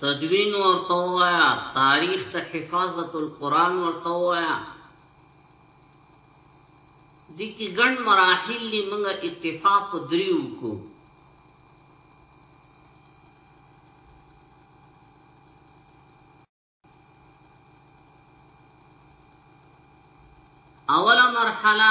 تدوین ورته وایا تاریخ ته حفاظت القرآن ورته وایا دي کې ګڼ مراحل لې موږ اتفاق دریو کو اوله مرحله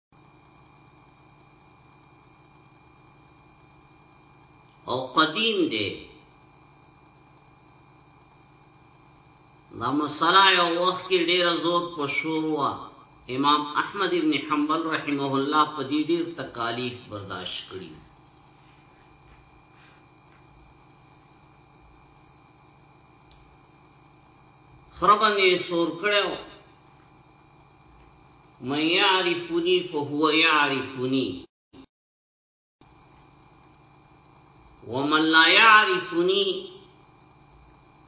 او قدیم دی دا مسله یو وخت کې ډیر زور په شور و امام احمد ابن حنبل رحمه الله په دې ډیر تکالیف برداشت کړی خربنې سور کړو مَن يَعْرِفُنِي فَهُوَ يَعْرِفُنِي ومن لا يعرفني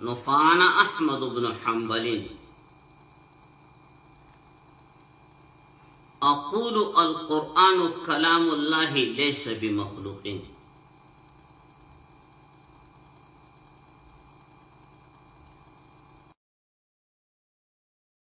نفان احمد بن حنبل اقول القران كلام الله ليس بمخلوق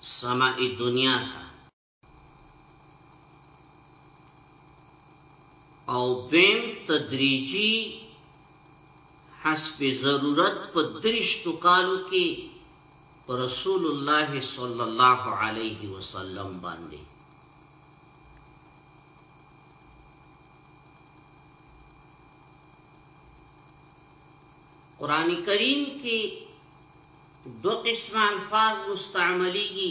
سمع دنیا تا او دویم تدریجی حسب ضرورت په درشتو کالو کې رسول الله صلی الله علیه وسلم باندې قران کریم کې دو قسم الفاظ مستعمليږي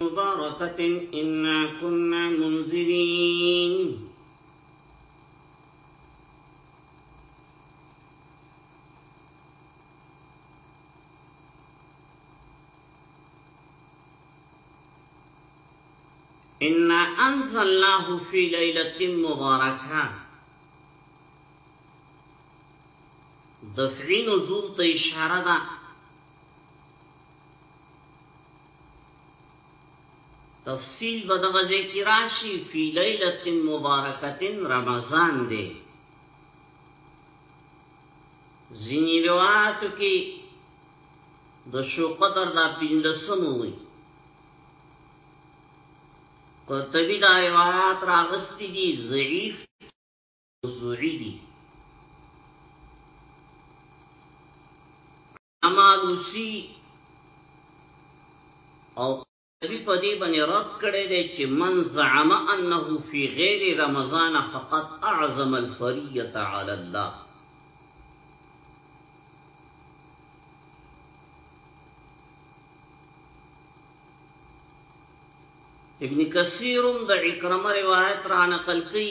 مباركة إنا كنا منذرين إنا أنزلناه في ليلة مباركة دفعين نزول تا تفصیل به دغه ځای کې راشي فی لیلۃ مبارکۃ رمضان دی ځینې روایتو کې د شو قدر دا پینلسمو وي قرطبی دا روایات راغستی دی ضعیف موضوعی دی امالوسی او قرطبی په دې باندې رد کړی دی چې من زعم انه فی غیر رمضان فقط اعظم الفریه علی الله ابن کثیرم د اکرمه روایت را نقل کړي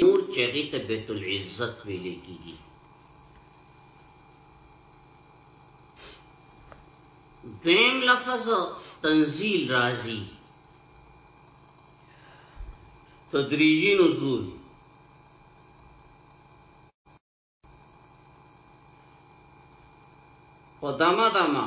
نور چې هغه ته بیت العزت ویل کیږي دویم لفظ تنزیل راځي تدریجی نزول په دما دما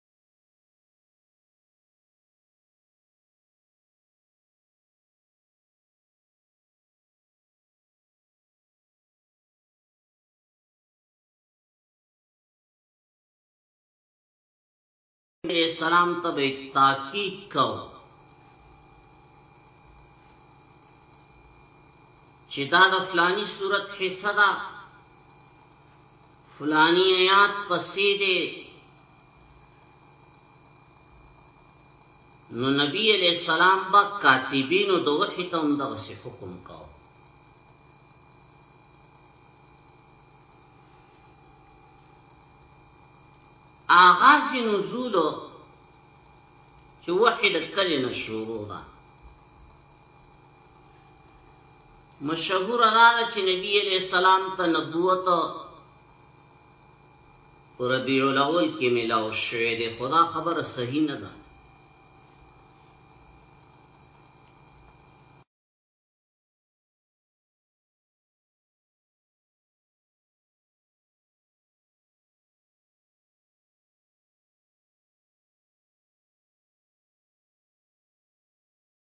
علیہ السلام ته به تاکید کو چې دا د فلانی صورت حصہ ده فلانی آیات پسې دی نو نبی علیہ السلام با کاتبینو د وحی ته هم دغه سی حکم کاو آغاز نزول چې وحی د کلنه شروع ده مشهور دا ده چې نبی علیہ السلام ته نبوت ربیع الاول کې ملاو شوې ده خدا خبره صحیح نه ده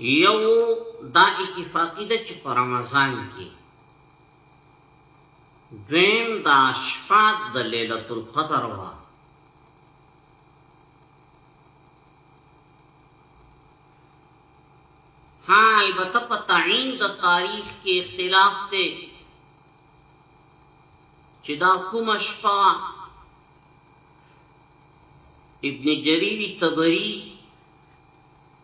یو دا اتفاقی ده چې په رمضان کې دویم دا شپه د ليله القدر وه ها البته په تعین د تاریخ کې اختلاف دی چې دا کومه شپه ابن جریر تبری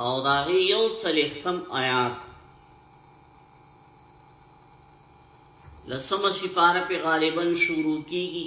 او داغی یو سلیختم آیات لسم سپاره په غالبا شروع کیږي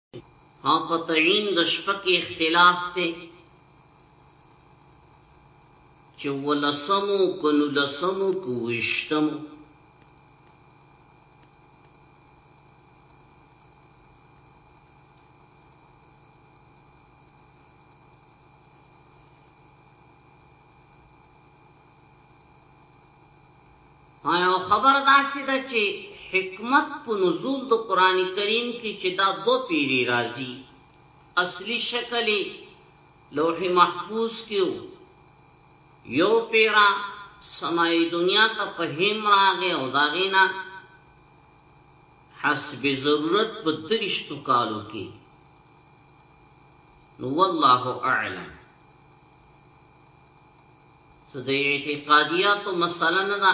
او په تعین د شپه کې اختلاف دی چې ولسمو کنو لسمو کو وشتمو یو خبر داسې ده چې حکمت په نزول د قرآن کریم کې چې دا دو پیری راځي اصلي شکل لوح محفوظ کې یو پیرا سمای دنیا ته په هم راغی او داغینا حسب ضرورت په درشتو کالو کې نو والله اعلم څه د اعتقادیاتو مسله نه ده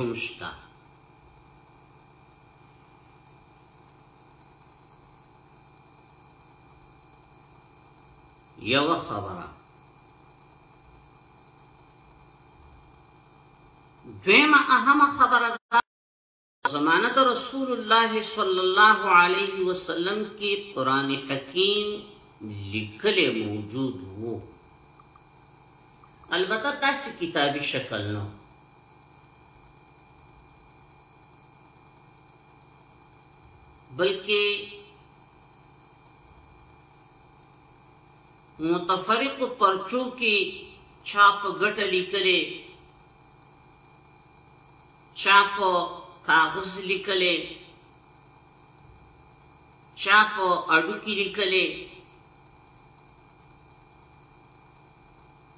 هم شته یو خبره دویمه اهم خبره دا زمانه د رسول الله صلی الله علیه وسلم کې قران حکیم لیکل موجود وو البته تاسو کتابي شکل نه بلکې متفرقو پرچو کې چا په ګټه لیکلې چا په کاغذ لیکلې چا په اډو کې لیکلې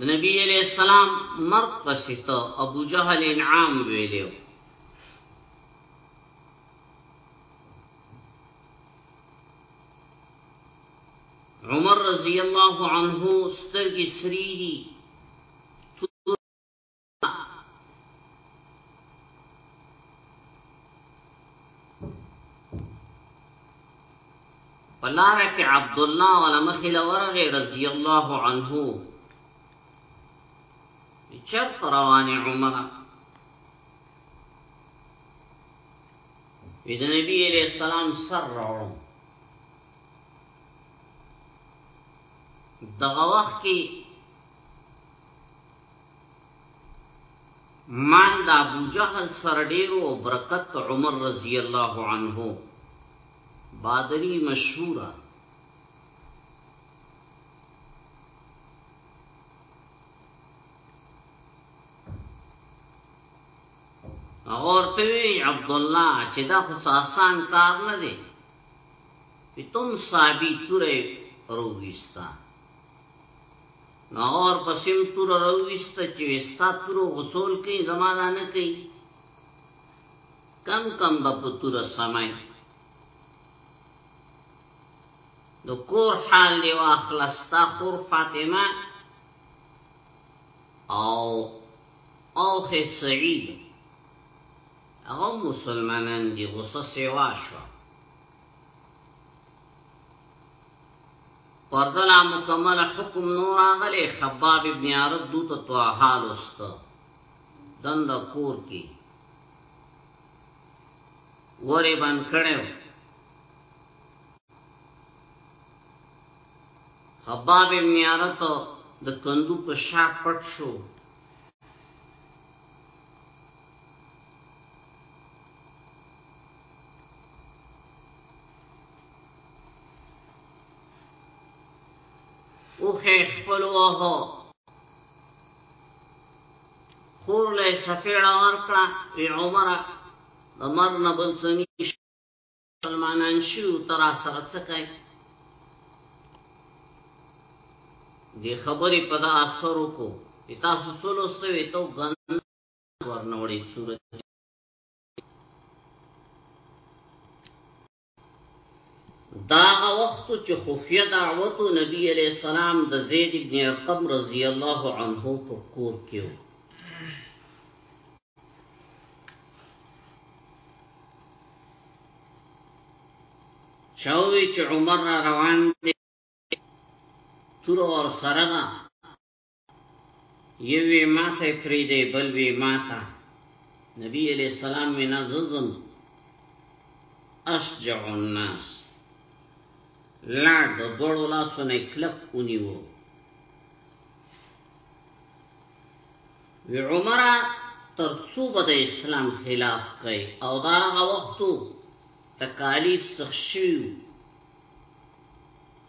د نبی علیہ السلام مرد پسیتا ابو جهل انعام ویلیو عمر رضی الله عنه سترګې سری دي پلاره کې عبد الله ولا مخې لورغه رضی الله عنه چرت روان عمر اذا نبی علیہ السلام سر راو دغه وخت کې من د ابو جهل سره ډیرو او برکت عمر رضی الله عنه بادری مشهوره اور توی عبد الله چې دا خو آسان کار نه دی تم صاحبی توره روغیستا نو هغه ورپسې هم توره راوویسته چې وې ستا توره غسول کوي زما دا نه کوي کم کم به په توره سمای د کور حال دی واخله ستا خور فاطمه او اوخ سعید هغه مسلمانان دي غصه سیوا شو پرده لا مکمل حکم نور آغلی خباب ابن عرد دو تا طوحا لست دند کور کی وری بند کڑیو خباب ابن عرد د کندو په شا پټ شو اوخه خپل وه خور له سفیړه ورکړه ای عمره د مر نه بل سنی مسلمانان شو تر سره څکای دی خبرې په دا اثر کو اتا سولو ستوي ته ګن ورنوړي صورت دا وخت چې خفیه دعوت نبی علیہ السلام د زید ابن ارقم رضی الله عنه په کور کې چاوی چې عمر را روان دی تور اور سره یو وی ماته پریدې بل وی ماته نبی علیہ السلام وی نززم اشجع الناس لار د دوړو لاسو نه کلک ونیو وی عمره تر څو به د اسلام خلاف کوي او دا هغه وختو تکالیف سخت شوي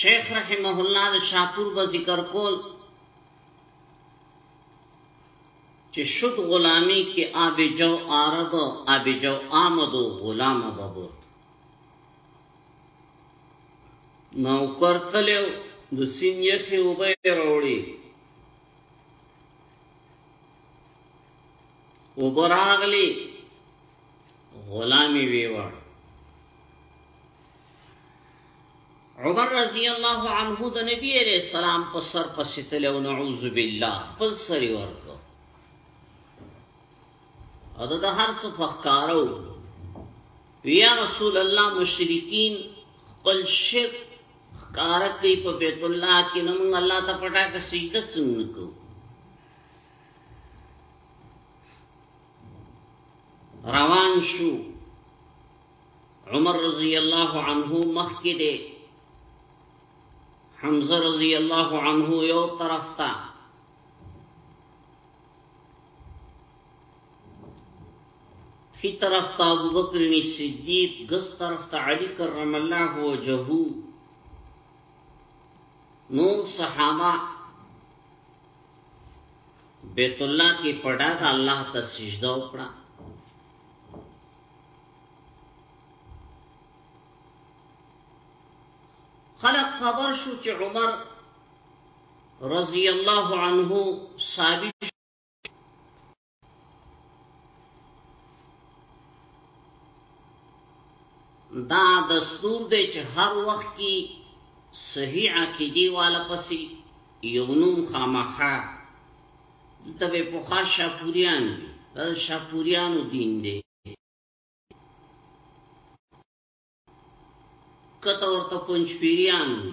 شیخ رحمه الله د شاپور به ذکر کول چې شد غلامی کې آب جو آرد آب جو آمد و غلام ببود نوکر تللی او د سیند یخې اوبه یې راوړې اوبه راغلې غلام یې ویوړ عمر رضی الله عنه د نبی عليه السلام په سر پسې تلو نعوذ بالله خپل سری ورکو او د هر څه فخکارو یا رسول الله مشرکین خپل شرک خکاره کوي په بیت الله کې نو موږ الله ته پټه کې سجده څنګه کو روان شو عمر رضی الله عنه مخ کې دی حمزه رضی الله عنه یو طرف ته فی طرف تا ابو بکر صدیق گس طرف تا علی کرم الله وجهه نور صحابه بیت الله کې پډا د الله ته سجده وکړه خلق خبر شو چې عمر رضی الله عنه صحابي دا دستور دی چې هر وخت کې صحیح عقیدی والا پسې یو نوم خامخا دلته به پوخا شاپوریان دا شاپوریانو دین دی کته ورته پنځپیریان وي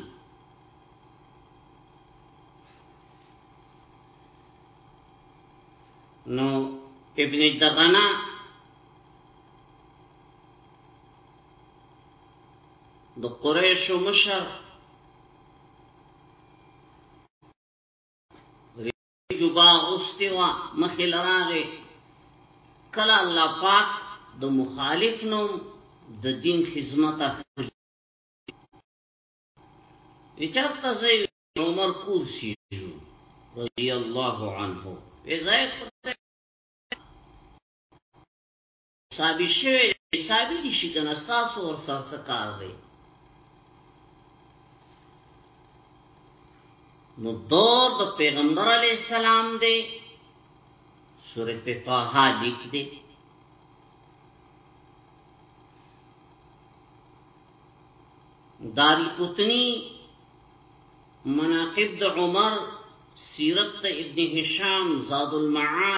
نو ابن دغنا د قریش مشر جبا اغوستې وه مخې له راغې کله الله پاک د مخالف نوم د دین خدمت اخلي چرته زي عمر کورسی رضی الله عنه وزای خدای ثابت شوی دی ثابت دي شي کنه تاسو ور سره څه کار دی نو دور د پیغمبر علی السلام دی سورې په طه لیک دی داری قطنی مناقب د عمر سیرت ابن هشام زاد المعاد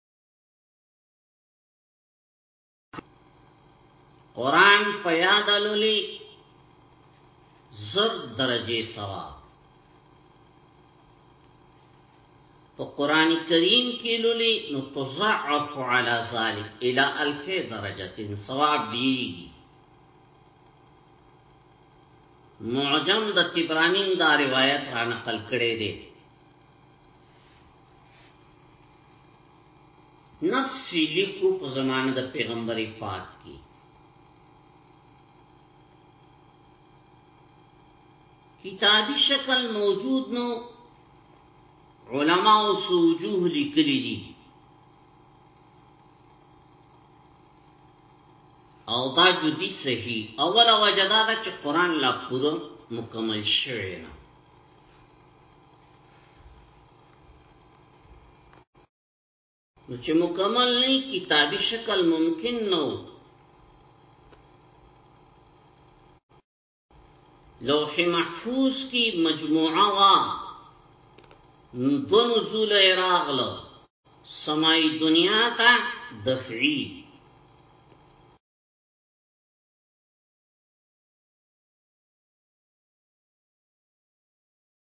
قرآن په یاد لولي زر درجه ثواب په قران کریم کې لولي نو تضعف على ذلك الى الف درجه ثواب دی معجم د تبرانیم دا روایت را نقل کړي دي نفسی لیکو په زمانه د پیغمبري پاک کی کتابی شکل موجود نو علماء سوجوه لیکلی دی او دا جدی صحیح اوله وجدا دا چې قرآن لا پورا مکمل شوی نه نو چې مکمل نه کتابي شکل ممکن نه و لوح محفوظ کی مجموعه وا دو نزول راغلو سمای دنیا تا دفعی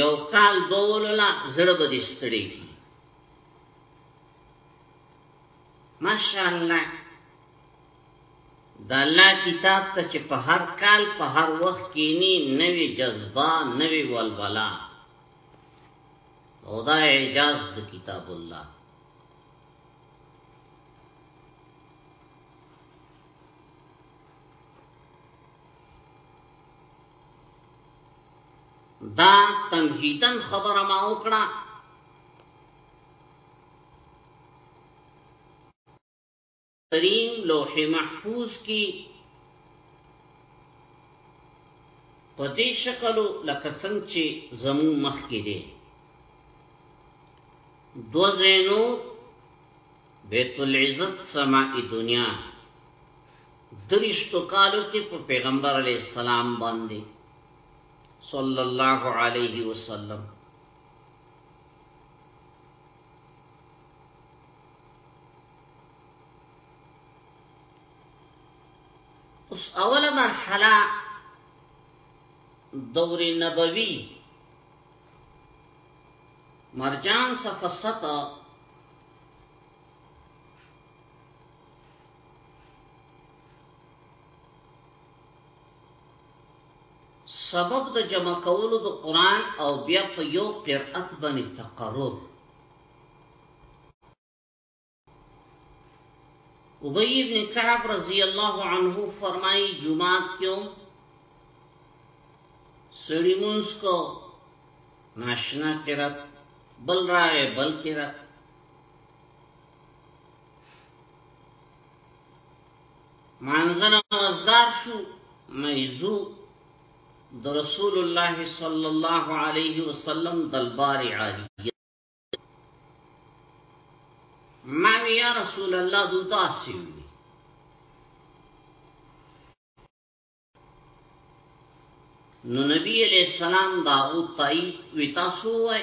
یو کال بولو لا زړه به دې ستړي کی ماشاءالله د الله کتاب ته چې په هر کال په هر وخت کینی نوې جذبه نوې ولولا او دا اعجاز د کتاب الله دا تمهیدن خبره ما وکړه ترین لوح محفوظ کی په دې شکل لکه څنګه چې زمو مخ کې دي دو زینو بیت العزت سماء دنیا درشتو کالو کې په پیغمبر علی السلام باندې صلی الله علیه وسلم اوس اوله مرحله دور نبوي مرجان صفحه ست سبب د جمع کولو د قران او بیا په یو قرأت باندې تقرر ابی ابن کعب رضی اللہ عنہ فرمائی جماعت کیوں سڑی منس کو ناشنا کرت بل راغے بل کرت مانزنا مزدار شو میزو د رسول الله صلی الله علیه وسلم دلبار عالیه ما وی یا رسول الله دو داسی وی نو نبی علیہ السلام دا او تایی وی تاسو وی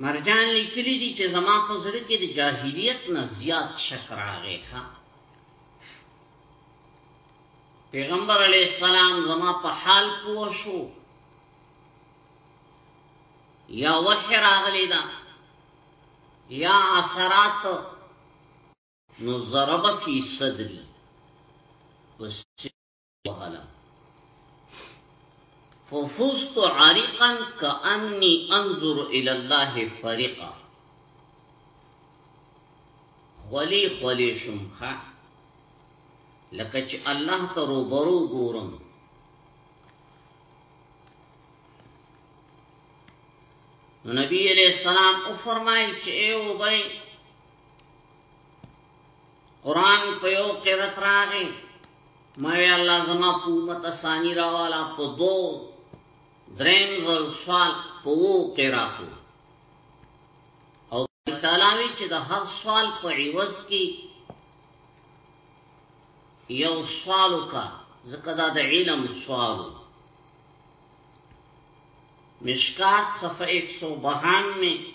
مرجان لیکلی دی چې زما په زړه کې د جاهلیت نه زیات شک راغی ښا پیغمبر علی السلام زما په حال پوه شو یا وحی راغلی دا یا اثرات نو ضرب فی صدری وهلا ففزت عريقا كأني انظر الى الله فريقا خلی خلی شم ها لکه چې الله ته روبرو ګورم نو نبی علیہ السلام او فرمایل چې او بای قران په یو قرات راغی ما وی الله زما په امت اسانی راوالا په دو دریم زل سوال په وو قراتو او تعالی وی چې د هر سوال په عوض کې یو سوال وکا ځکه دا د علم سوال مشکات صفحه 192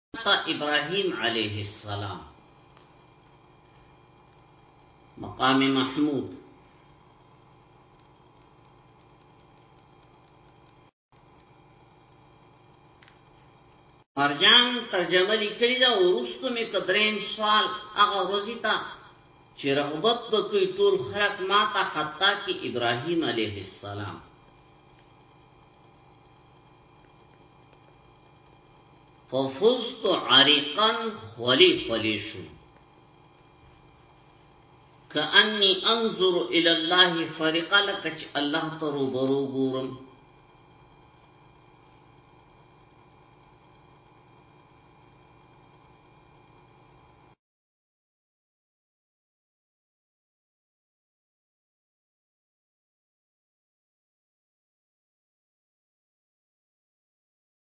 تا ابراهيم عليه السلام مقام محمود مرجان ترجمه لیکلی دا ورستو می کدرین سوال هغه ورځی تا چې رغبت د کوئی ټول خلق ما ته حتا کې ابراهیم علیه السلام ففزت عريقا خلي خلي شو كأني انظر الى الله فريقا لك الله ترو برو ګورم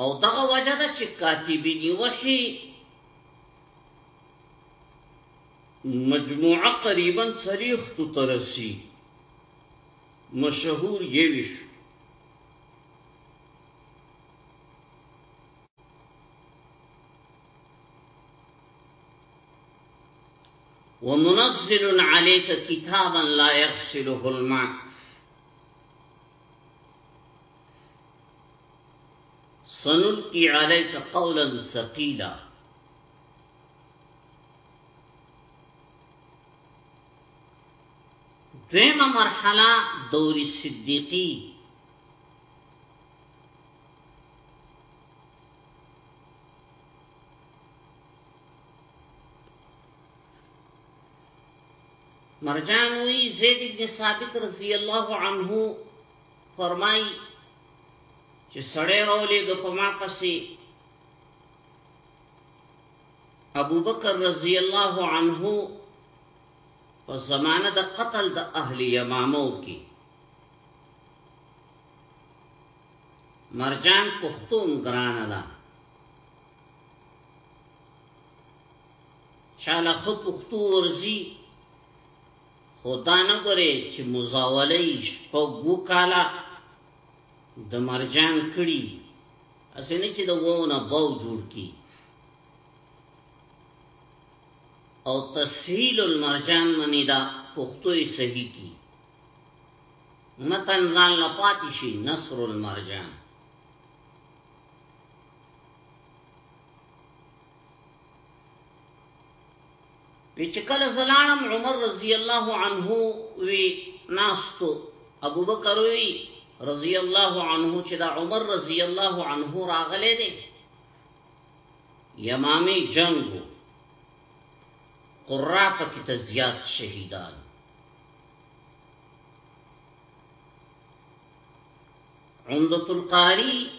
او دغه وجه ده چې کاتبی دی وحی مجموعه قریبا سریخ تو ترسی مشهور یویش ومنزل عليك كتابا لا يغسله الماء سنلقي عليك قولا ثقيلا دویمه مرحله دور صدیقی مرجان وی زید ابن ثابت رضی الله عنه فرمای چې سړی راولېږه په ما پسې ابو بکر رضی الله عنه په زمانه د قتل د اهل یمامو کې مرجان پختوم ګرانه ده چاله خو پختو ورزي خدا نه ګوري چې مزاولې شپږو کالا د مرجان کړي اسنه چې د وونه باو جوړ کی او تسهیل المرجان منی دا پختوی صحیح کی متن ځان لپاتی شي نصر المرجان وی چې کله زلانم عمر رضی الله عنه وی ناستو ابو بکر وی رضی الله عنه چې دا عمر رضی الله عنه راغله دي یمامي جنگ قرا پکې ته زیات شهیدان عمدة القاری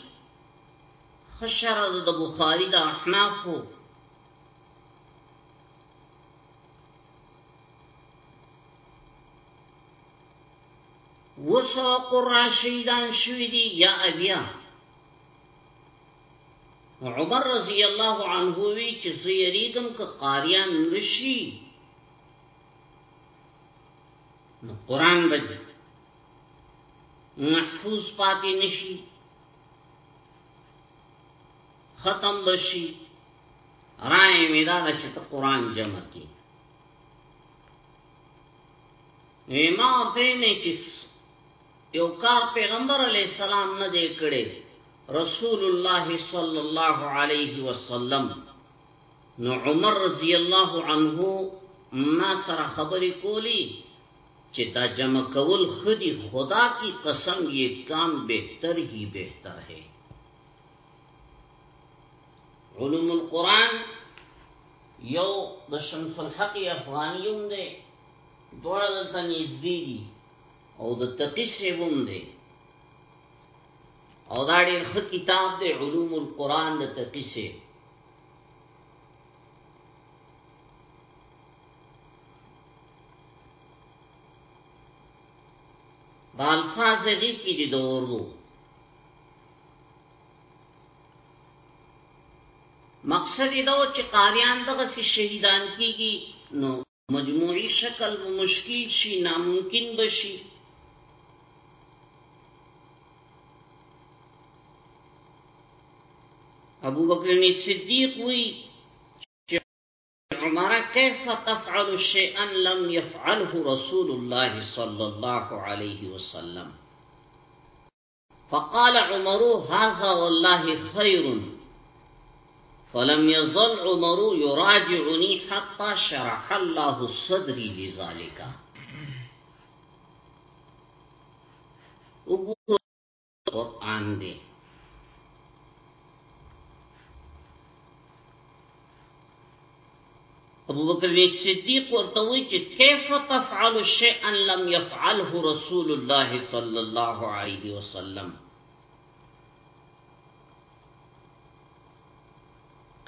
خشرد د بخاری د احنافو وسو قرا شهیدان شوی دی یا ابیا عمر رضی الله عنه وی چې زیریګم ک قاریان نشي نو قران به محفوظ پاتې نشي ختم بشي رائے می دا دا چه تا قرآن جمع کی نوی ما ورطوی می چه یو کار پیغمبر علیہ السلام نه دی کړی رسول الله صلی الله علیه وسلم نو عمر رضی الله عنه ما سره خبرې کولی چه دا جمع کول ښه دي خدا کی قسم یه کام بهتر هی بهتر هی علوم القرآن یو د شمس الحق افغانی هم دی دوړه دلته نږدې دي او د تقی صاحب هم دی او دا ډېر ښه کتاب دی علوم القرآن د تقی صاحب دا الفاظ غی کی دی دورو مقصد دا و چې قاریان دغه سی شهیدان کیږي نو مجموعی شکل و مشکل شي ناممکن بشي ابو بکر صدیق وی عمر كيف تفعل شيئا لم يفعله رسول الله صلى الله عليه وسلم فقال عمر هذا والله خير فلم يزل عمر يراجعني حتى شرح الله صدري لذلك وګور قرآن دی. ابو بکر صدیق ورته وی چې کیف تفعل شیئا لم يفعله رسول الله صلی الله علیه وسلم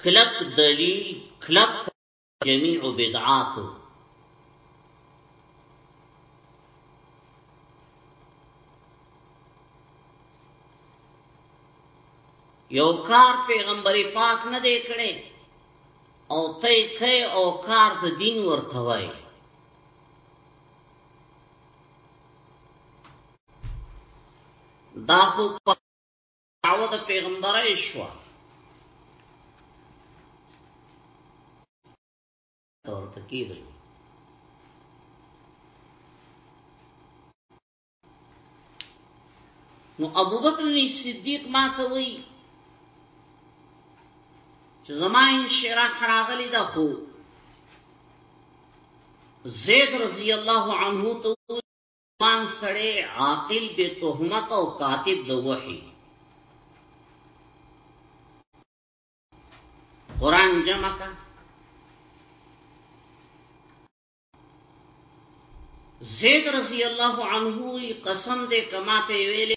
کلک دلیل کلک جميع بدعات یو کار پیغمبر پاک نه دی کړی او ته کې او کار د دین ورته وای دا خو دعوه د پیغمبرای شو تور تکیدل نو ابو بکر صدیق ما ته وی چې زما انشراح راغلی دا خو زید رضی الله عنه ته پان سړی عاقل به تهمت او کاتب د وحی قران جمع کا زید رضی الله عنه قسم دې کماته ویلې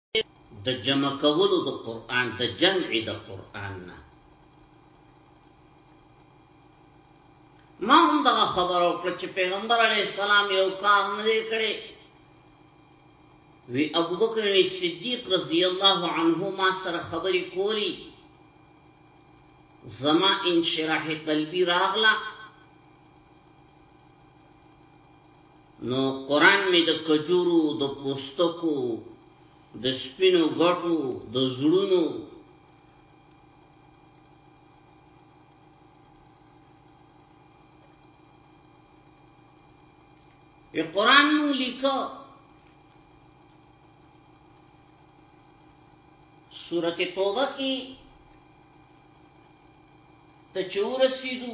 د جمع کولو د قران د جمع د قران نه ما هم دا خبر او کړ چې پیغمبر علی السلام یو کار نه کړی وی ابو بکر صدیق رضی الله عنه ما سره خبرې کولی زما انشراح قلبی راغلا نو قران می د کجورو د پوستکو د سپینو غټو د زړونو ای قران مو لیکو سورت توبه کی ته چورسیدو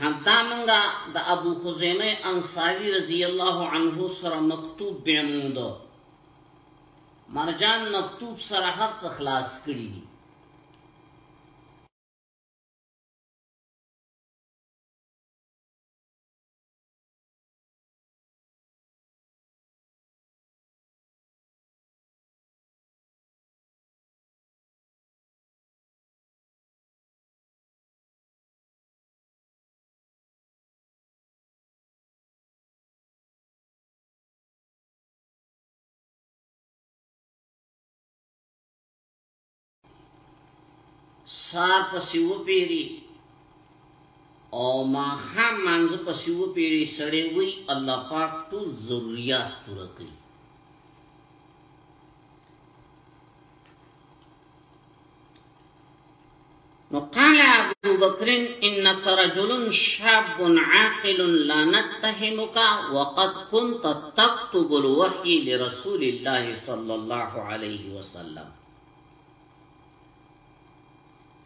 حتی مونږ د ابو خزیمه انصاری رضی الله عنه سره مکتوب به موند مرجان مکتوب سره هر څه خلاص کړی دي سار پسې وپیری او ما خام مانځ پسې وپیری سړی وی الله پاک ټول ضرورت پوره کوي وقال ابو بكر انك رجل شاب عاقل لا نتهمك وقد كنت تكتب الوحي لرسول الله صلى الله عليه وسلم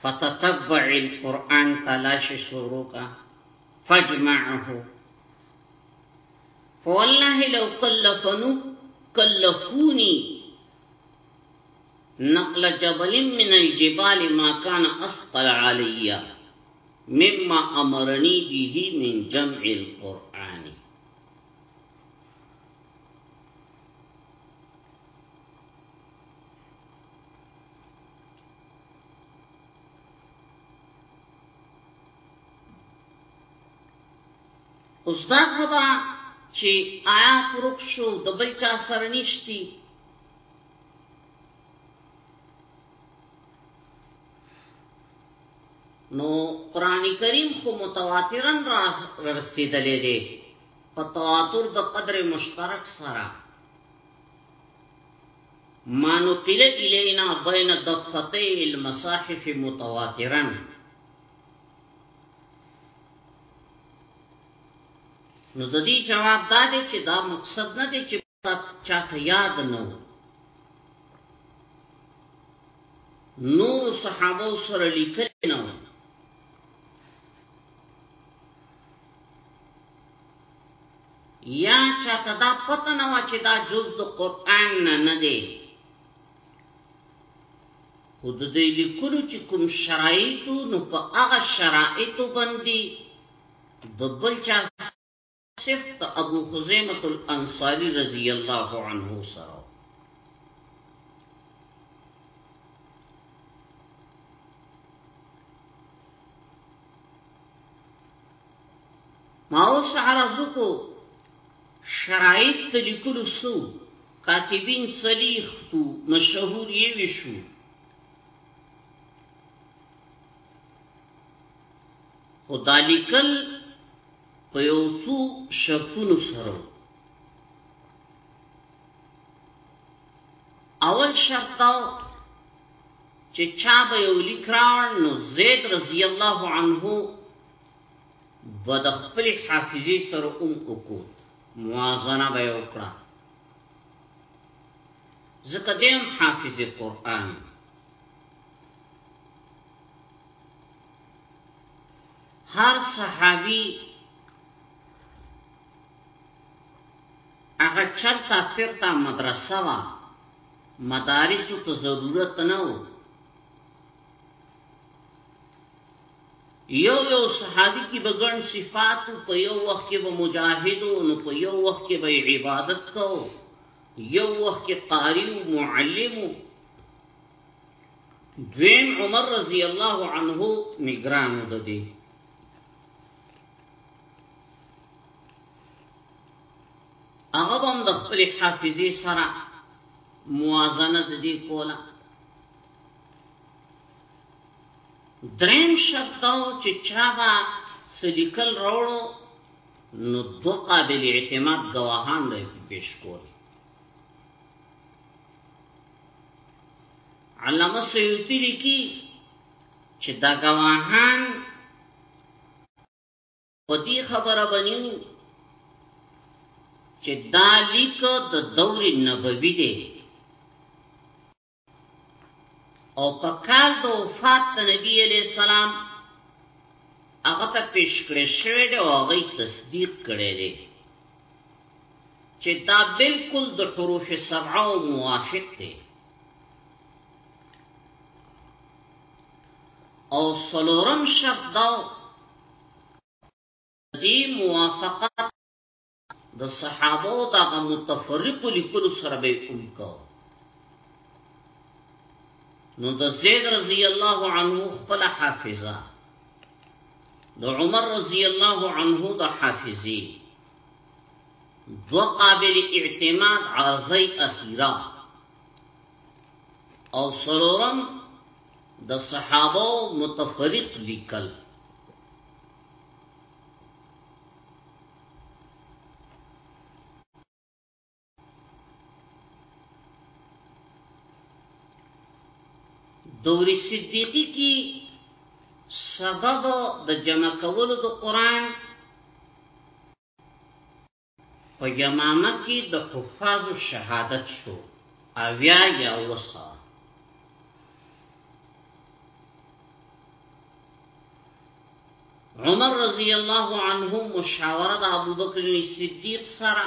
فتتبع القرآن تلاش شروع فاجمعه فوالله لو كلفنو كلفوني نقل جبل من الجبال ما كان اثقل علي مما امرني به من جمع القران اوس دا خبره چې آیات ورک شو د بل چا سره نشتی نو قران کریم خو متواترن راز رسیدلې دي په تواتر د قدر مشترک سره ما نقل الینا بین دفتي المصاحف متواترا نو د دې جواب دا دی چې دا مقصد نه دی چې تا چاته یاد نه وو نورو صحابو سره لیکل نه وو یا چاته دا پته نه و چې دا جز د قران نه نه دی خو د دې لیکلو چې کوم شرایط نو په هغه شرایطو باندې د بل چا صرف د ابو خزیمه الانصاری رضی الله عنه سره ما اوس عرض کو شرایط د لیکلو سو کاتبین صلیخ کو مشهور یې وشو خدالیکل په یو څو شرطونو سره وو. اول شرط دا و چې چا به یو لیک راوړ نو زید رضی الله عنه به د خپل حافظې سره هم وکوت موازنه به وکړه ځکه دیم حافظ قرآن هر صحابي هغه چرتا پرتا مدرسه وا مدارسو ته ضرورت نه و یو یو صحابي کې بغن صفات په یو وخت کې به مجاهدو نو په یو وخت کې به عبادت کو یو وخت کې قاری او معلم دویم عمر رضی الله عنه نگران د دې هغه هم د خپل حافظي سره موازنه د دې کوله دریم شرط دا چې چا به سلیکل راوړو نو دو قابل اعتماد گواهان دی پیش کول علامه سیوطی لیکي چې دا گواهان په دې خبره بنیو چې دا لیک د دور نبوي دی او په کال د وفات د نبی علی السلام هغه ته پیش کړی شوی دی او هغه تصدیق کړی دی چې دا بالکل د حروف سبعه او موافق دی او سلورم شرط دا دی موافقت د صحابه او دغه متفرق لیکل سره به کوم کو نو د زید رضی الله عنه خپل حافظه د عمر رضی الله عنه د حافظي دو قابل اعتماد عرضی اخیرا او سلورم د صحابه متفرق لیکل دور صدیقی کی سبب د جمع کولو د قران په یمامه کې د حفاظ شهادت شو اویا یا وسا عمر رضی الله عنه مشاوره د ابوبکر صدیق سره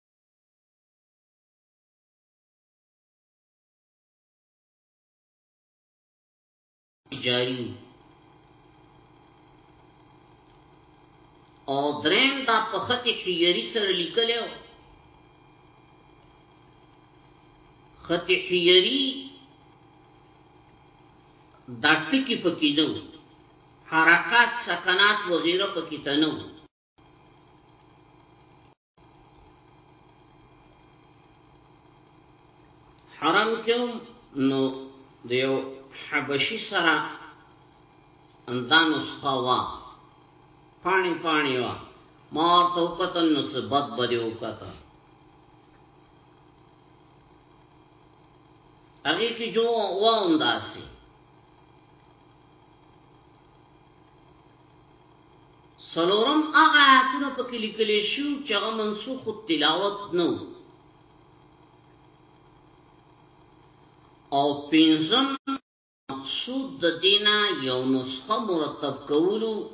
جاری او درین دا په خط حیری سره لیکلو خط حیری دا ټکی پکې نه حرکات سکنات وغیره پکې ته نه حرم کې نو د یو حبشي سره اندانو سخوا پانی پانی وا ما ورته وکتل نو څه بد بده وکتل هغه کې جو و انداسي څلورم، هغه آیاتونه پکې لیکل شوي وو چې هغه منسوخ التلاوت نه وو. او پنځم، مقصود د دې نه یو نسخه مرتب کول وو،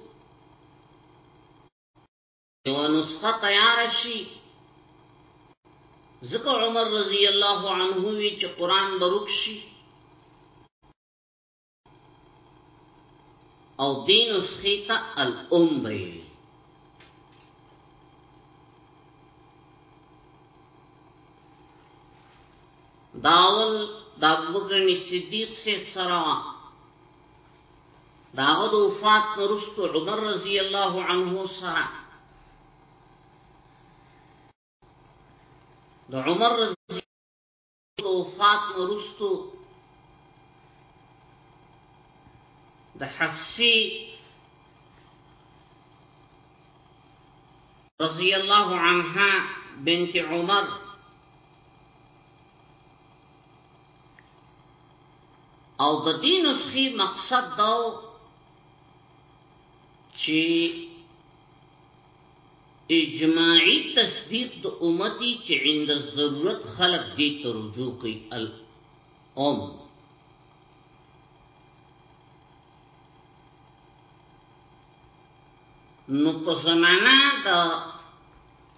یوه نسخه تیاره شي، ځکه عمر رضی الله عنه وی چې قرآن به ورک شي، او دی نسخی تا الام بیوی داول دا بکرن صدیق سیب سروا داغه د وفات نرست عمر رضی الله عنه سره د عمر رضی د وفات نه وروسته د حفصي رضی الله عنها بنت عمر او د دې نسخې مقصد دا چې اجماعی تصدیق د امتی چه عند الضرورت خلق دی ته رجوع کړي الام. نو په زمانه د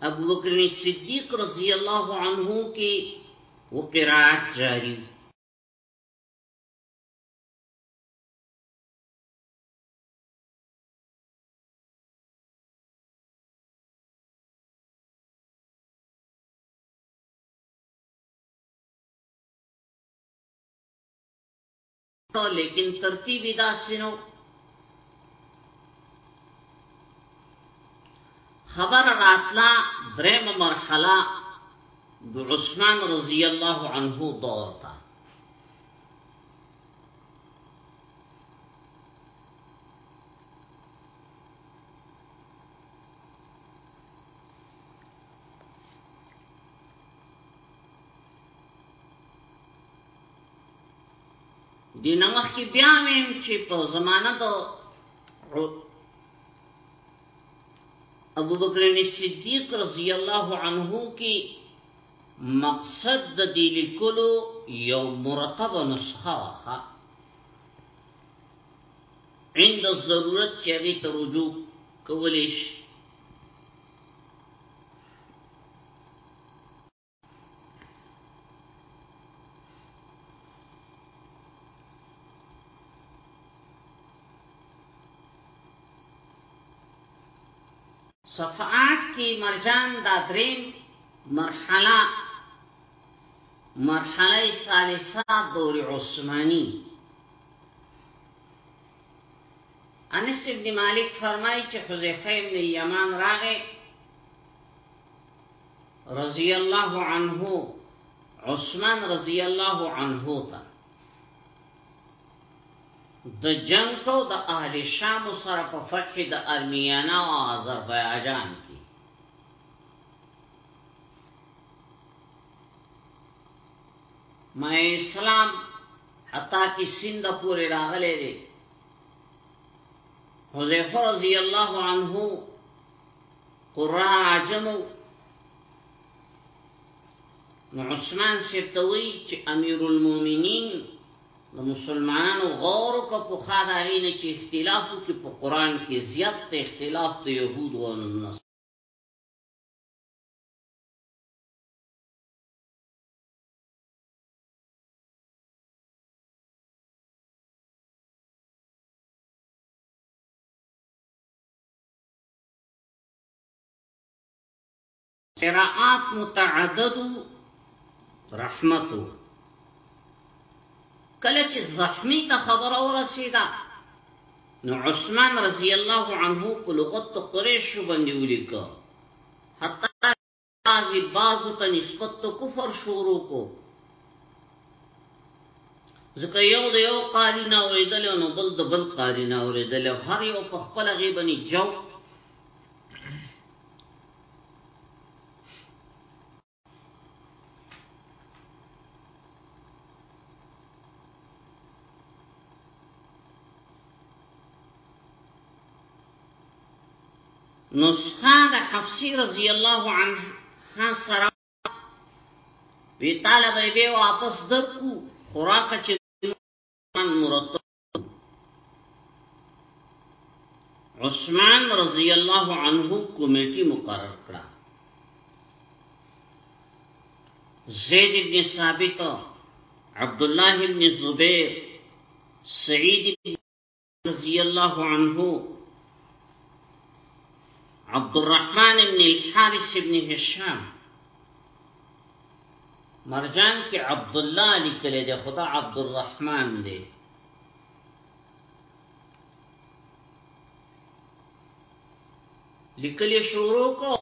ابو بکر صدیق رضی الله عنه کې وقرات جاری لیکن ترتیب یې داسې نو خبر راتلا دریم مرحله د عثمان رضی الله عنه دور تا دی نمخ کی بیا ویم چې په زمانه د ابو بکر صدیق رضی الله عنه کی مقصد د دې لیکلو یو مرتبه نسخه وه عند الضرورت چې هغه ته رجوع کولی شي صفحات کې مرجان دا دریم مرحله مرحله ثالثه دور عثماني انس ابن مالک فرمایي چې حذیفه ابن یمان راغی رضی الله عنه عثمان رضی الله عنه ته د جنگ کو د اهل شام سره په فتح د ارمیانا او آذربایجان کې ما اسلام حتا کی سند پوری راغلې دي حذیفه رضی الله عنه قرآن عجمو نو عثمان سیتوی چې امیر المومنین د مسلمانانو غور کو په خدای نه چې اختلافو کې په قران کې زیات اختلاف ته يهود او نصارا قراءات متعدد رحمتو کله چې زخمی ته خبر او رسیدا نو عثمان رضی الله عنه په لغت قریش باندې ولیکو حتی بعضی بعضو ته نسبت ته کفر شروع کو ځکه یو د یو قاری نه اوریدل نو بل د بل قاری نه اوریدل هر یو په خپل غي بني جو نسخه د حفصی رضی الله عنها سره وی طالب به واپس درکو خوراک چې مرتب عثمان رضی الله عنه کمیټي مقرر کړه زید ابن ثابت عبد الله ابن زبیر سعید ابن رضی الله عنه عبد الرحمن ابن الحارث ابن هشام مرجان کې عبد الله لیکل دی خدا عبد الرحمن دی لیکل شروع کو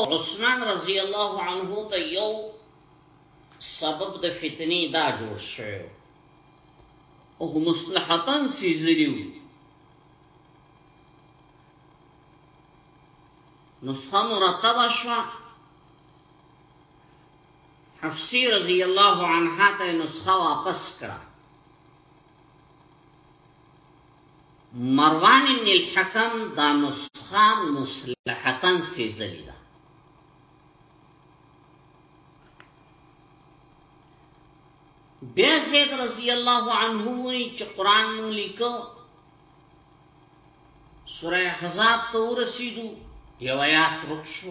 عثمان رضی الله عنه ته یو سبب د فتنې دا جوړ شوی او مصلحتن سیزریو نسخه مرتبه شوه حفصی رضی الله عنها ته نسخه واپس کړه مروان ابن الحکم دا نسخه مصلحتن سیزلی دا بیا زید رضی اللہ عنہ وی چه قرآن مو لیکو سوره حزاب تو رسیدو یو آیات رک شو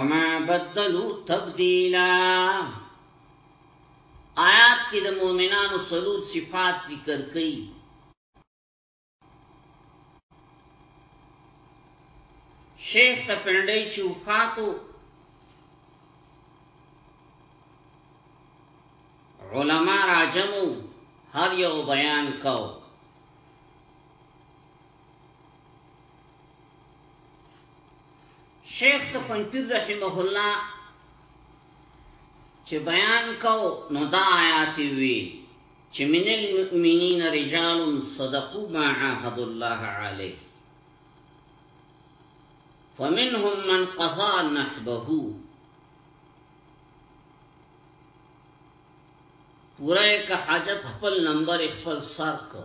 وما بدلو تبدیلا آیات کې د مؤمنانو سلور صفات ذکر کړي شیخ ته پندای چې وفاتو علما راجمو هر یو بیان کو شیخ د پنځپیر رحمه الله چې بیان کو نو دا آیات وی چې من المؤمنین رجال صدقوا ما عهد الله عليه فمنهم من قضى نحبه پورا یک حاجت خپل نمبر خپل سر کو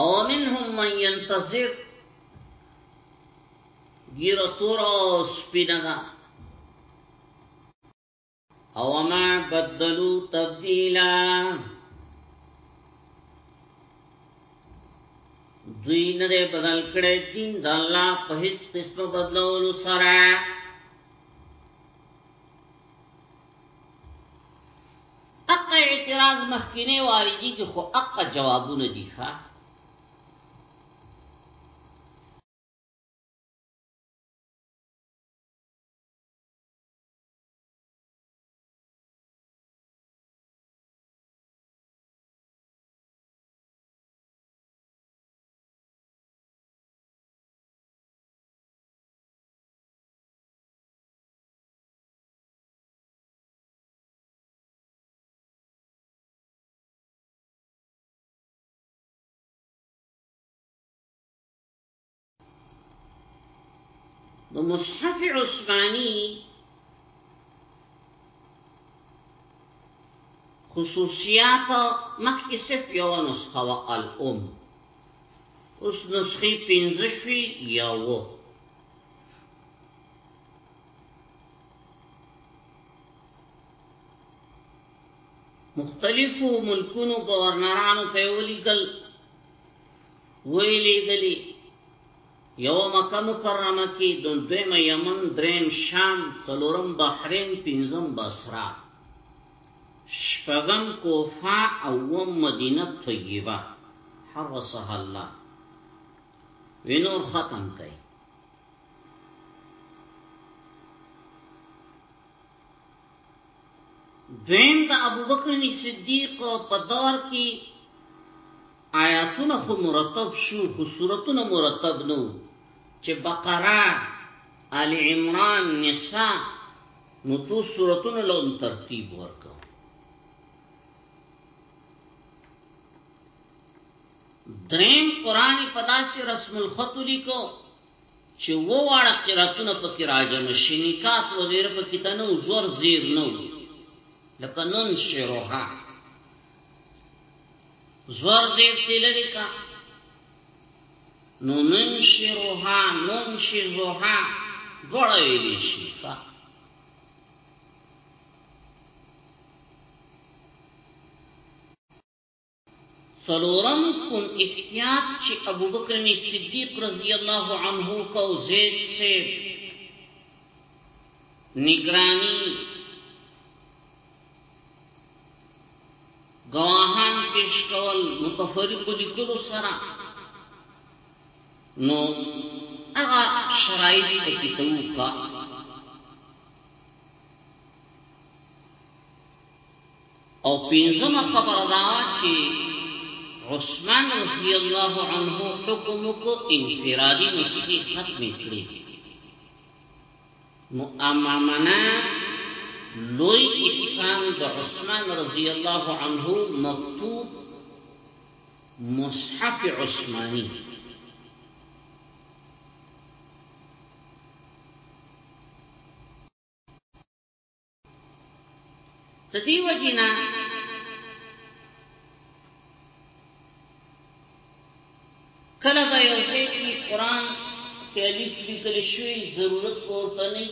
او منهم من ينتظر ګیر تور او سپینه ده او ما بدلو تبدیلا دوی نه بدل کړي دین د الله په هیڅ قسم بدلولو سره اق اعتراض مخکینه واری دي چې خو اق جوابونه دي ښا د مصحف عثماني خصوصیات مخکې صرف یو نسخه وا الام اوس نسخه 15 شوي یو مختلفو ملکونو گورنرانو ته ولیکل ویلې دلی یو مکه مکرمه کې د دویم یمن دریم شام څلورم بحرین پنځم بصره شپږم کوفه اوم مدینه طیبه حرسها الله وینور ختم کړي دویم د ابوبکر صدیق په دور کې آیاتونه خو مرتب شو خو سورتونه مرتب نو چې بقره آل عمران نساء نو تو سورتونه لون ترتیب ورکو دریم قران په داسې رسم الخط لیکو چې و واړه قراتونه پکې راجم شي نکات وزیر پکې تنو زور زیر نو لکه نن شروها زور زیر تلری کا نو نن شروها نن شروها دوړه ویلی شي کا څلورم کوم احتیاط چی ابوبکر نی صدیق رضی الله عنه کو زید صیب نگرانی گواهان پیش کول متفرق لیکلو سره نو هغه شرایط پکې توکا او پنځمه خبره دا وه چې عثمان رضی الله عنه حکم کو انفرادي نسخې ختم کړې نو امامنا لوی احسان د عثمان رضی الله عنه مکتوب مصحف عثماني د دې وجینا کله به یو ځای کې قران کې الف لیکل شوی ضرورت ورته نه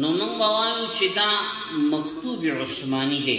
نو موږ وایو چې دا مکتوب عثماني دی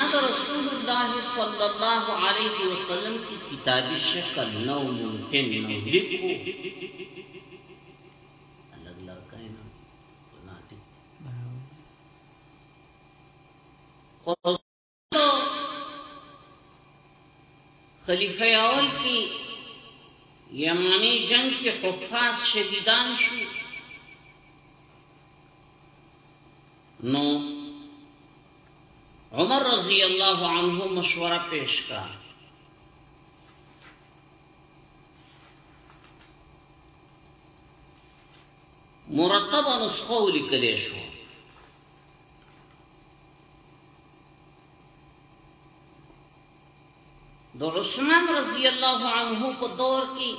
هغه رسول الله صلی الله علیه وسلم کی کتابی شکل نو ممکن نو لیکو الګ لړکای نه فناټیک برابر خلیفہ اول کی یمانی جنگ کې حفاظ شهیدان شو نو عمر رضی الله عنه مشوره پیش کړه مرتب نسخه ولیکلې شو د عثمان رضی الله عنه په دور کې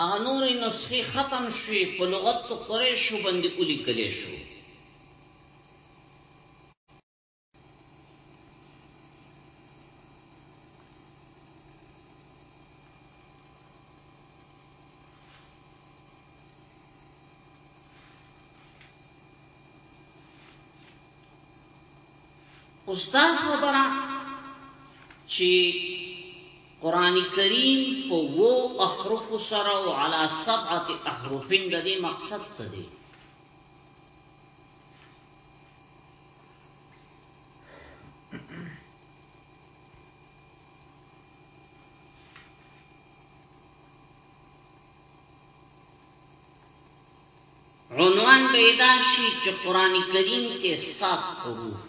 هغه نورې نسخې ختم شوې په لغت د قریشو باندې ولیکل شو استاد خبره چې قرآن کریم په وو احرف سره او علا سبعت احرفین د دې مقصد څه دی عنوان پیدا شي چې قرآن کریم کې سات حروف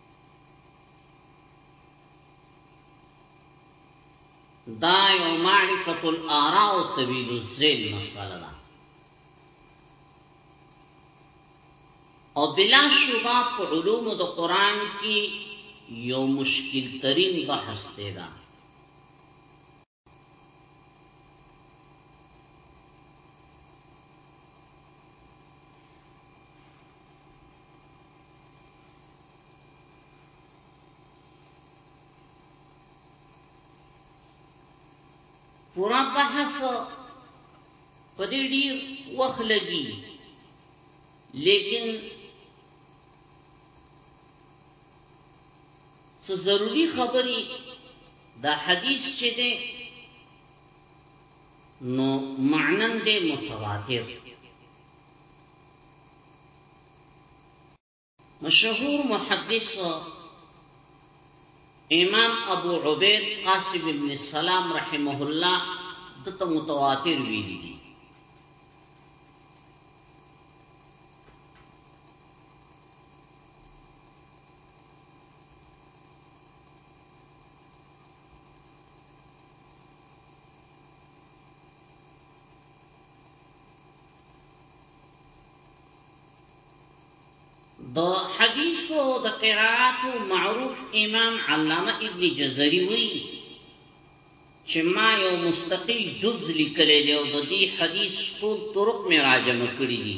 دا یو معرفت الارا او طویل الزیل مسئله ده او بلا شبا په علوم د قران کې یو مشکل ترین بحث دی دا پورا بحث په دې ډیر وخت لګي لیکن څه ضروري خبري دا حدیث چې دی نو معنن دی متواتر مشهور محدث امام ابو عبید قاسم ابن السلام رحمه الله دته متواتر ویلي دي د حدیثو د قرائت معروف امام علامه ابن جزری وی چې ما یو مستقل جز لیکلی دی او د دې حدیث ټول طرق می راجمع کړی دي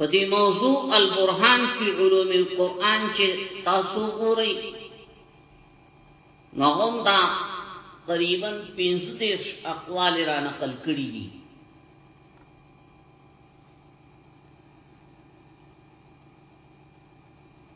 په دې موضوع البرهان فی علوم القرآن چې تاسو ګورئ نو هم دا تقریبا 15 اقوال را نقل کړي دي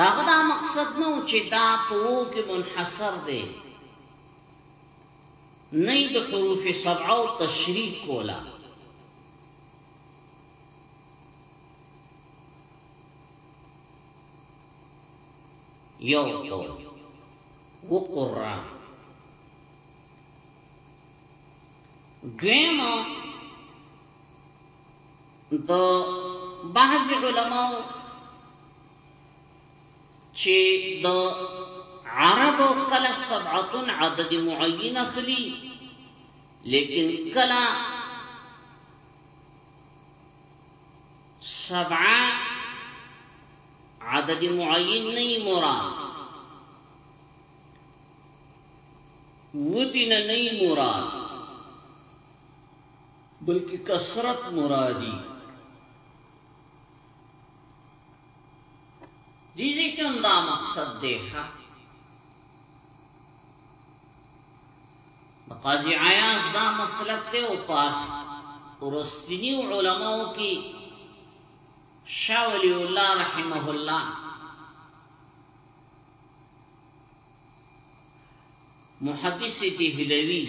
داغه دا مقصد نو چې دا په وو کې منحصر دی نه د حروف سبعه او تشریح کولا یو قول و قرآ دویم د بعض علماء چې د عرب کله سبعتون عدد معین اخلي لیکن کله سبعه عدد معین نه مراد ودین نه مراد بلکې کثرت مرادی دې ځکه دا مقصد دی ښه د قاضي عیاض دا مسلک دی او په ورستنی علماو کې شاولی الله رحمه الله محدث تهدوی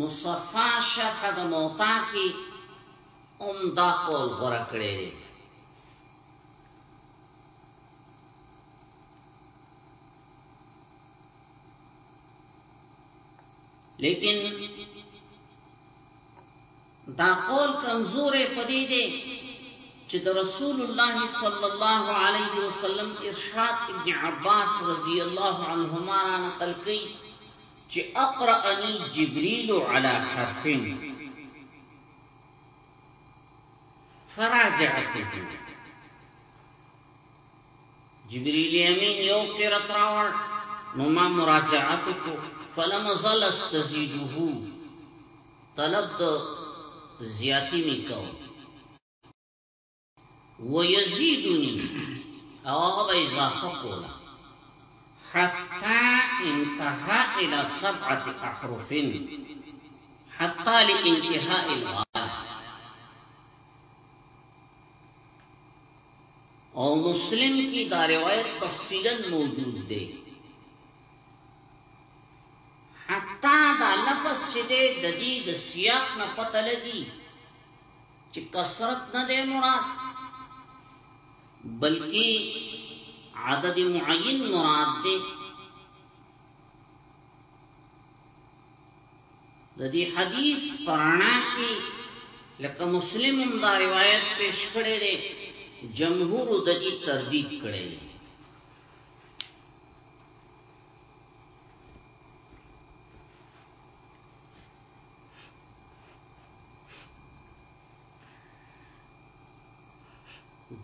مصفا شرح د موتا کې ام دا قول غره کړی دی لیکن دا قول کمزورې پدې دی چې د رسول الله صلی الله علیه وسلم ارشاد ابن عباس رضی الله عنهما را نقل کړي چې اقرأني جبريل على حرف فراجعته جبريل امين یو قرات راوړ نو ما مراجعته کو فلم زل استزيده طلب د زیاتی می کو ويزيدني او هغه اضافه کوله حتى انتهى الى سبعه احرف حتى لانتهاء الغايه او مسلم کی دا روایت تفصیلا موجود دی حتی دا لفظ چې دی د دې د سیاق نه پته لګي چې کثرت نه دی مراد بلکې عدد معین مراد دی د دې حدیث پرانا کې لکه مسلم هم دا روایت پیش کړی دی جمهور د دې تردید کړی دی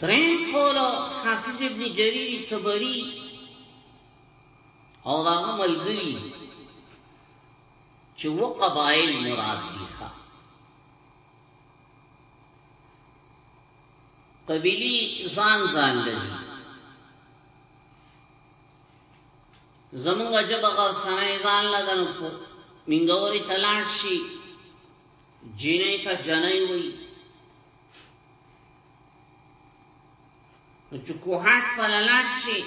درین قول حافظ ابن جریر تبری او دا ملګری چې و قبایل مراد دي ښا قبیلی ځان ځان لدی زمونږ جبغه سنه ځان لدن په منګوري تلاش شي جنې ته جنې وي نو چې کوهاټ په لاړ شي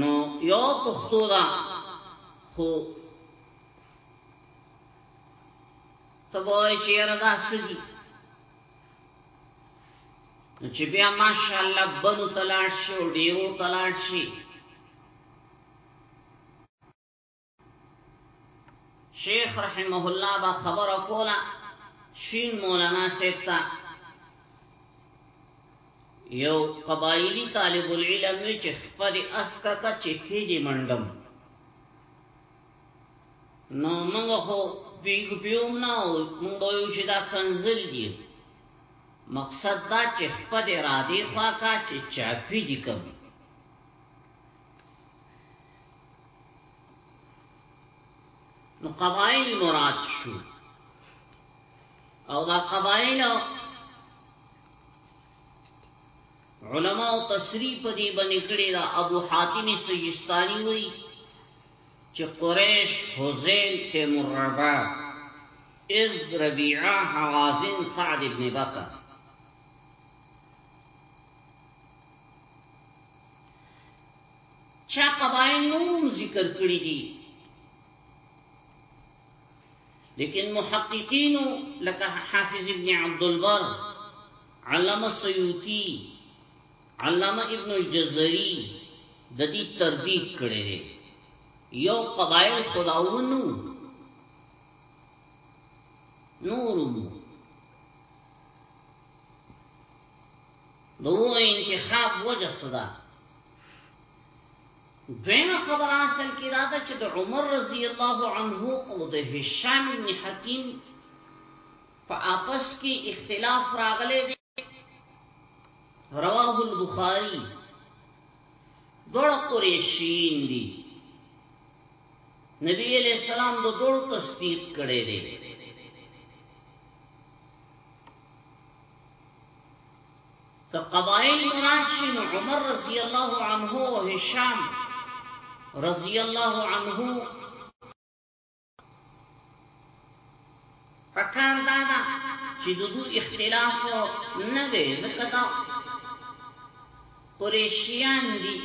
نو یو پښتو دا خو تبوی چیر دا سدی نو چې بیا ماشاءالله بنو تلاړ شي او ډیرو تلاړ شي شیخ رحمه الله با خبر کولا شین مولانا سیبتا یو قبایلی طالب العلم وی چې خپل اسکا کا چکی دی منډم نو موږ هو پیګ پیوم نه موږ یو چې دا کنزل دی مقصد دا چې خپل را دی خوا کا چې چاپی دی کوم نو قبائل مراد شو او دا قبائل علماء تصریح په دې باندې کړی دا ابو حاتم سجستانی وی چې قریش حزیل تیمور ربا از ربیعه حوازن سعد ابن بکر چا قبائل نورم ذکر کړی دی لیکن محققین لکه حافظ ابن عبد البر علامه سیوطی علامه ابن الجزری د دې تردید کړی دی یو قبایل خداونو نورم دوه انتخاب وجه صدا دویمه خبر اصل کې دا ده چې د عمر رضی الله عنه او د هشام بن حکیم په آپس کې اختلاف راغلی دی رواه البخاری دوړ قریشین دی نبی علیہ السلام دو دوړ تصدیق کړی دی که قبائل مراد شي نو عمر رضی الله عنه او هشام رضی الله عنه پکار دا دا چې د دوی اختلاف نه وي ځکه دا قریشیان دي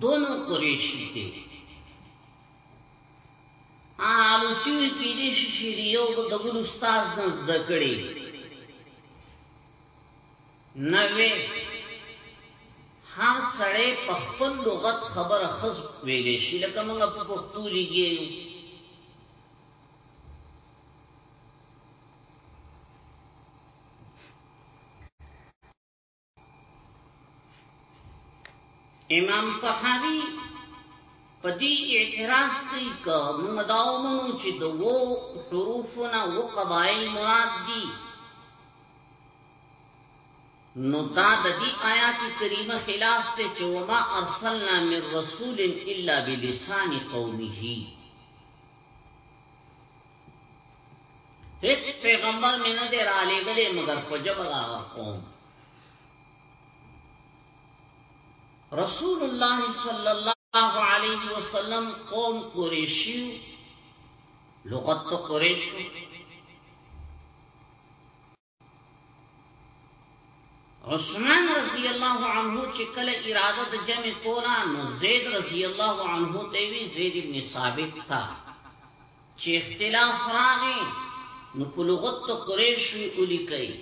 دونو قریشی دي هغه سیمې کیدای شي چې د یو د بل استاد نه زده کړي نه وي هغه سړی په خپل لغت خبره خز ویلې شي لکه موږ په پښتو لګي امام طحاوی په دې اعتراض کوي ک موږ دا ومنو چې د وو حروفونه او قبایل مراد دي نو دا د دې آیات کریمه خلاف ته چې وما ارسلنا من رسول الا بلسان قومه هیڅ پیغمبر مې نه دی را لېږلی مګر په جبه د هغه قوم رسول الله صلی الله علیه وسلم قوم قریشی لغت قریشو عثمان رضی الله عنه چې کله اراده د جمع کولا نو زید رضی الله عنه ته وی زید ابن ثابت تا چې اختلاف راغی نو په لغت ته قریش وی اولی کوي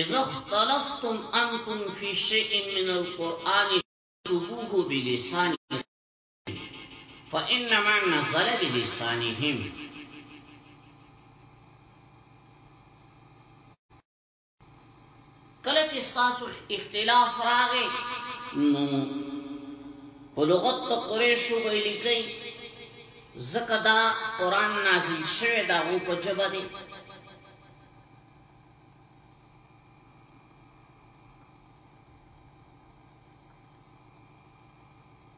اذا اختلفتم انتم في شيء من القران تبوه بلسان فانما نزل بلسانهم کله چې تاسو اختلاف راغې نو په لغت ته قریشو ویل کوي زکه دا قران نازل شوی دا غو په جبه دی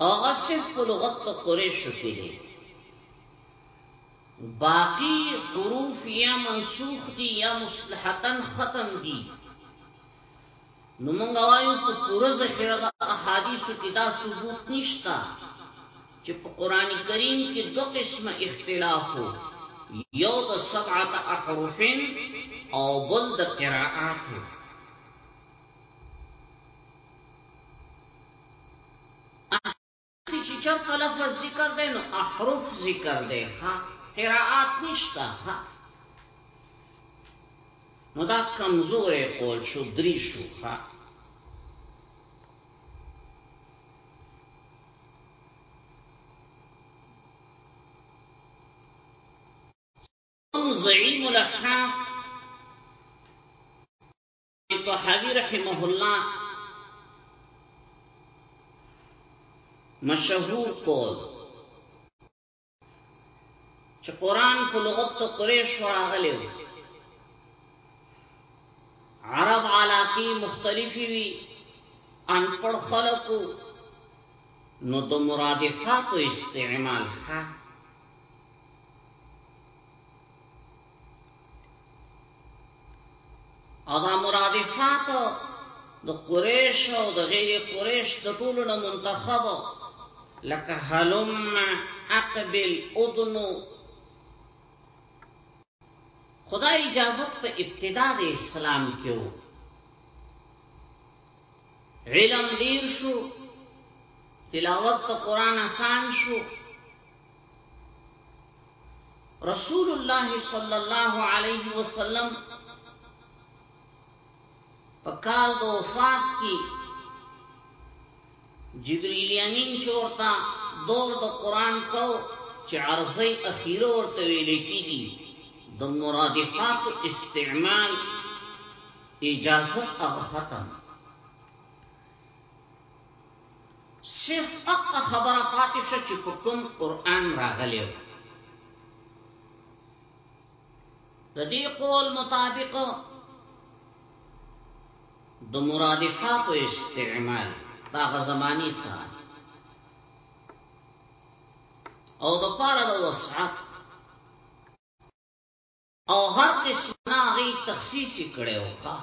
هغه صرف په لغت ته قریشو کې دی باقی حروف یا منسوخ دي یا مصلحتا ختم دي نو مونږ وایو په پوره ذخیره د احادیثو کې دا ثبوت نشتا چې په قران کریم کې دوه قسمه اختلاف وو یو د سبعه احرفین او بل د قراءات چې چرته لفظ ذکر دی نو احرف ذکر دی ها قراءات نشته ها نو دا کمزورې قول شو درې شو ها زعیم الاحناف طحاوی رحمه الله مشهور قول چې قران په لغت ته قریش وراغلی و عرب علاقی مختلفی وی ان پر خلقو نو د مرادفات استعمال ښه او دا مرادفات د قریش او د غیر قریش د ټولو نه منتخب لکه حلم اقبل ادنو خدای اجازه په ابتدا د اسلام کې وو علم ډیر شو تلاوت قرآن آسان شو رسول الله صلی الله علیه وسلم په کال د وفات کې جبرئیل امین چورتا دور د قران کو چې عرضی اخیره ورته ویل کیږي د مرادفات استعمال اجازه او ختم صرف اقه خبره پاتې شو چې په کوم قران راغلی و د دې قول مطابق د مرادفات او استعمال دا غزمانی سره او د پاره د وسعت او هر قسم نه غي تخصیص کړي او کا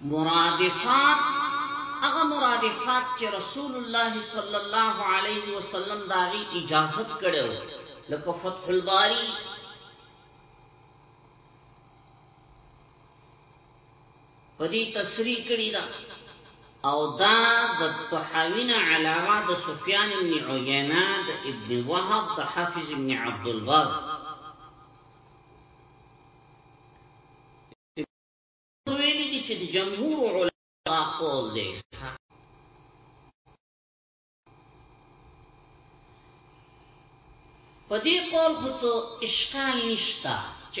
مرادفات هغه مرادفات چې رسول الله صلی الله علیه وسلم داغي اجازت کړو لکه فتح الباری په دې تصریح کړي ده او دا د طحاوین علاوه د سفیان ابن عیینه د ابن وهب د حافظ ابن عبد البر ویلي دي چې د جمهور علما قول دی په دې قول خو اشکال نشته چې